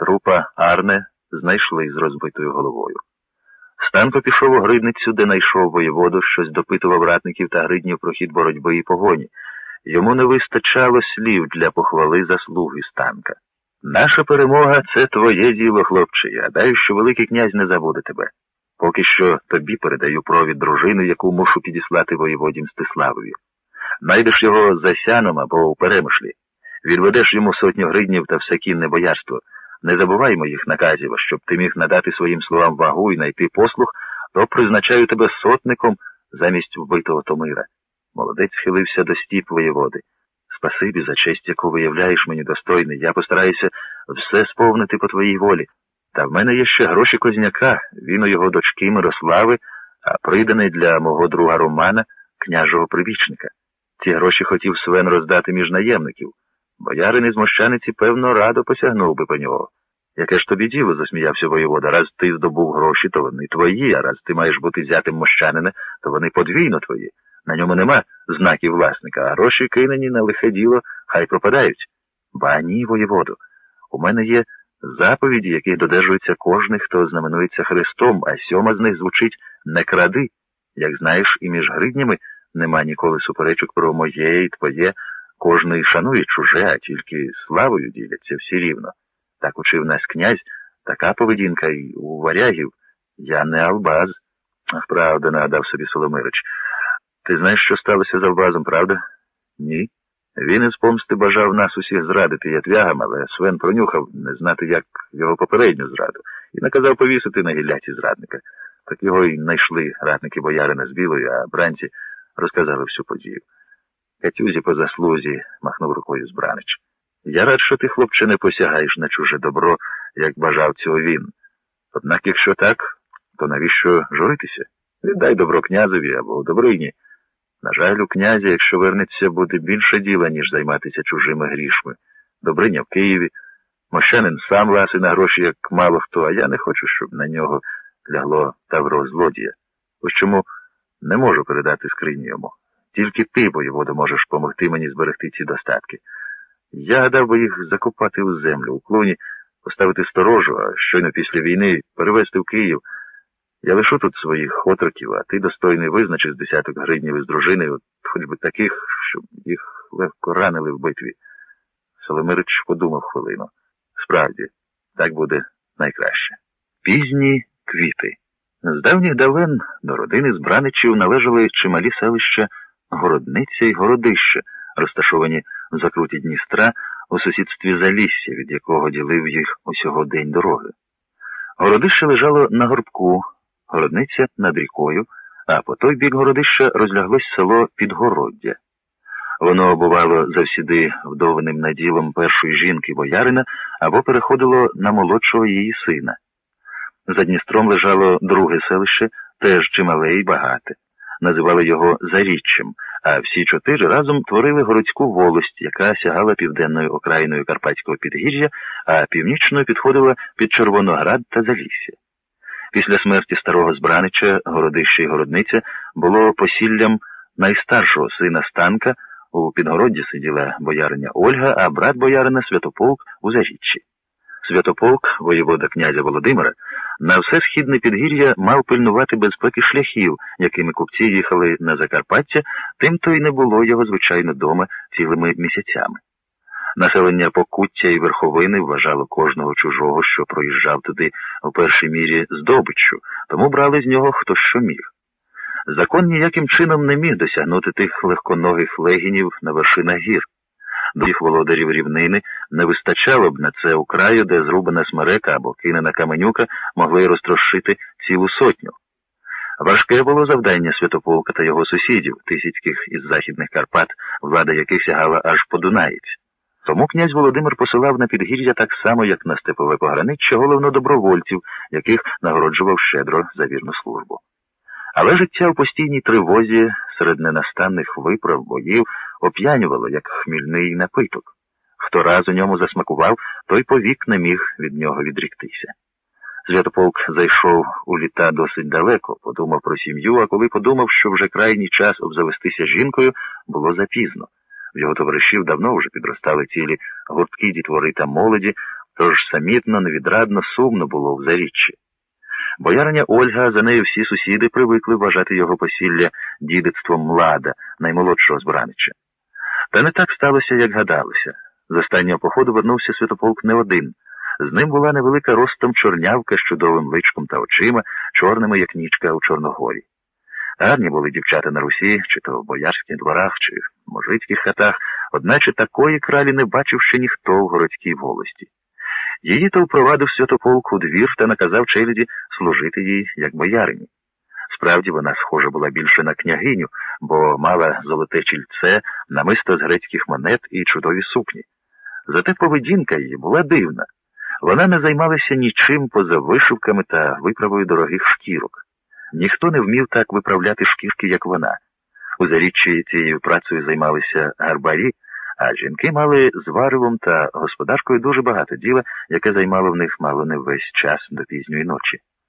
Трупа Арне знайшли з розбитою головою. Станко пішов у гридницю, де найшов воєводу, щось допитував ратників та гриднів про хід боротьби і погоні. Йому не вистачало слів для похвали заслуги станка. Наша перемога це твоє діло, хлопче. Я гадаю, що Великий князь не забуде тебе. Поки що тобі передаю провід дружини, яку мушу підіслати воєводі Мстиславові. Найдеш його за сяном або у перемишлі. Відведеш йому сотню гриднів та все кінне боярство. Не забувай моїх наказів, щоб ти міг надати своїм словам вагу і знайти послух, то призначаю тебе сотником замість вбитого Томира. Молодець схилився до стіп воєводи. Спасибі за честь, яку виявляєш мені достойний. Я постараюся все сповнити по твоїй волі. Та в мене є ще гроші Козняка, він у його дочки Мирослави, а приданий для мого друга Романа, княжого прибічника. Ці гроші хотів Свен роздати між наємників. Боярин із мощаниці, певно, радо посягнув би по нього. Яке ж тобі діло, засміявся воєвода. Раз ти здобув гроші, то вони твої, а раз ти маєш бути зятим мощанина, то вони подвійно твої. На ньому нема знаків власника, а гроші кинені на лихе діло, хай пропадають. Ба ні, воєводу. У мене є заповіді, яких додержується кожний, хто знаменується Христом, а сьома з них звучить не кради. Як знаєш, і між гриднями нема ніколи суперечок про моє і твоє. Кожний шанує чуже, а тільки славою діляться всі рівно. Так учив нас князь, така поведінка і у варягів. Я не Албаз. Правда, нагадав собі Соломирич. Ти знаєш, що сталося з Албазом, правда? Ні. Він із помсти бажав нас усіх зрадити ятвягам, але Свен пронюхав не знати, як його попередню зраду, і наказав повісити на гілляці зрадника. Так його й знайшли ратники боярина з білою, а бранці розказали всю подію. Катюзі по заслузі, махнув рукою збранич. Я рад, що ти, хлопче, не посягаєш на чуже добро, як бажав цього він. Однак, якщо так, то навіщо журитися? Віддай добро князеві або добрині. На жаль, у князя, якщо вернеться, буде більше діла, ніж займатися чужими грішми. Добриня в Києві, мощанин сам ласи на гроші, як мало хто, а я не хочу, щоб на нього лягло тавро злодія. Ось чому не можу передати скрині йому. Тільки ти, воєвода, можеш помогти мені зберегти ці достатки. Я гадав би їх закопати у землю, у клуні, поставити сторожу, а щойно після війни перевезти в Київ. Я лишу тут своїх отроків, а ти достойний визначиш десяток гриднів із дружини, от хоч би таких, щоб їх легко ранили в битві. Соломирич подумав хвилину. Справді, так буде найкраще. Пізні квіти. З давніх давен до родини збраничів належали чималі селища Городниця і Городище, розташовані в закруті Дністра у сусідстві Залісся, від якого ділив їх усього день дороги. Городище лежало на горбку, городниця над рікою, а по той бік городища розляглось село Підгороддя. Воно бувало завсіди вдованим наділом першої жінки боярина або переходило на молодшого її сина. За Дністром лежало друге селище, теж чимале і багате. Називали його Заріччям, а всі чотири разом творили городську волость, яка сягала південною окраїною Карпатського підгір'я, а північною підходила під Червоноград та Залісся. Після смерті старого збранича Городище і Городниця було посіллям найстаршого сина Станка. У Підгородді сиділа бояриня Ольга, а брат боярина Святополк у Заріччі. Святополк, воєвода князя Володимира, на все східне підгір'я мав пильнувати безпеки шляхів, якими купці їхали на Закарпаття, тим то й не було його, звичайно, дома цілими місяцями. Населення Покуття і верховини вважало кожного чужого, що проїжджав туди в першій мірі здобиччю, тому брали з нього хто що міг. Закон ніяким чином не міг досягнути тих легконогих легінів на вершинах гір. До володарів рівнини не вистачало б на це у краю, де зрубана смерека або кинена каменюка могли розтрощити цілу сотню. Важке було завдання Святополка та його сусідів, тисяцьких із західних Карпат, влада яких сягала аж по Дунаєць. Тому князь Володимир посилав на підгір'я так само, як на степове пограниччя, головно добровольців, яких нагороджував щедро за вірну службу. Але життя в постійній тривозі серед ненастанних виправ боїв оп'янювало, як хмільний напиток. Хто раз у ньому засмакував, той повік не міг від нього відріктися. Святополк зайшов у літа досить далеко, подумав про сім'ю, а коли подумав, що вже крайній час обзавестися жінкою, було запізно. В його товаришів давно вже підростали цілі гуртки дітвори та молоді, тож самітно, невідрадно, сумно було в заріччі. Бояриня Ольга, за нею всі сусіди привикли вважати його посілля дідицтвом млада, наймолодшого з Бранича. Та не так сталося, як гадалося. З останнього походу вернувся Святополк не один. З ним була невелика ростом чорнявка з чудовим личком та очима, чорними, як нічка у Чорногорі. Гарні були дівчата на Русі, чи то в боярських дворах, чи в мужицьких хатах, одначе такої кралі не бачив ще ніхто в городській волості. Її то впровадив святополк у двір та наказав челяді служити їй, як боярині. Справді вона схожа була більше на княгиню, бо мала золоте чільце, намисто з грецьких монет і чудові сукні. Зате поведінка її була дивна. Вона не займалася нічим поза вишивками та виправою дорогих шкірок. Ніхто не вмів так виправляти шкірки, як вона. У заріччі цією працею займалися гарбарі, а жінки мали з варевом та господаркою дуже багато діла, яке займало в них мало не весь час до пізньої ночі.